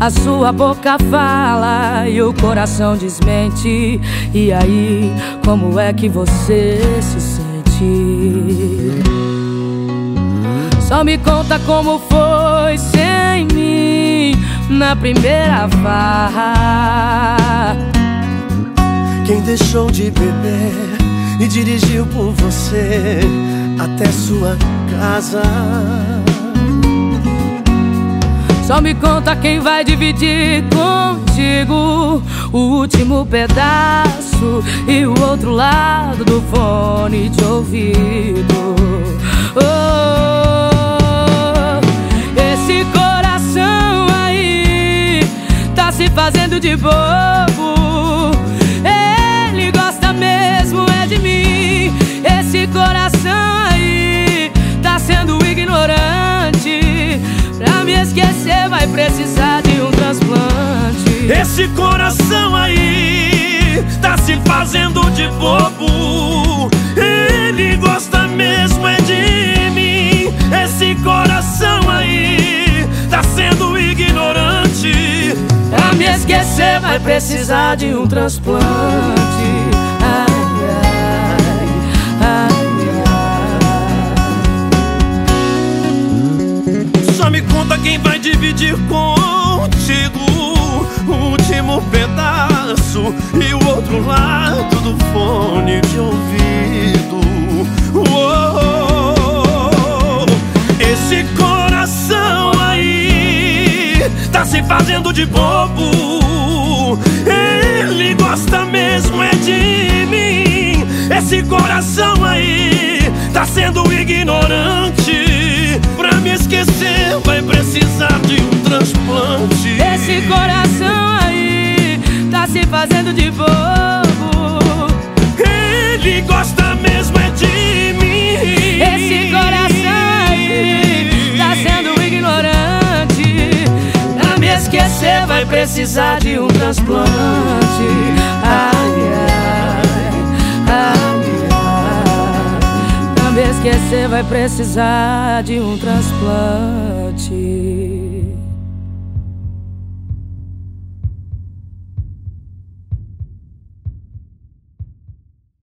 A sua boca fala e o coração desmente. E aí, como é que você se sente? Só me conta como foi sem mim na primeira farra. Quem deixou de beber e dirigiu por você até sua casa. Só me conta quem vai dividir contigo o último pedaço e o outro lado do fone de ouvido. Oh, esse coração aí tá se fazendo de bobo. Ele gosta mesmo é de mim. Pra me esquecer vai precisar de um transplante. Esse coração aí tá se fazendo de bobo. Ele gosta mesmo é de mim. Esse coração aí tá sendo ignorante. Pra me esquecer vai precisar de um transplante. Dividir contigo o último pedaço e o outro lado do fone de ouvido. Uou, esse coração aí tá se fazendo de bobo. Ele gosta mesmo é de mim. Esse coração aí tá sendo ignorante. Esse coração aí tá se fazendo de bobo. Ele gosta mesmo é de mim. Esse coração aí tá sendo ignorante. Pra me esquecer vai precisar de um transplante. Ai, ai, ai, ai. Pra me esquecer vai precisar de um transplante.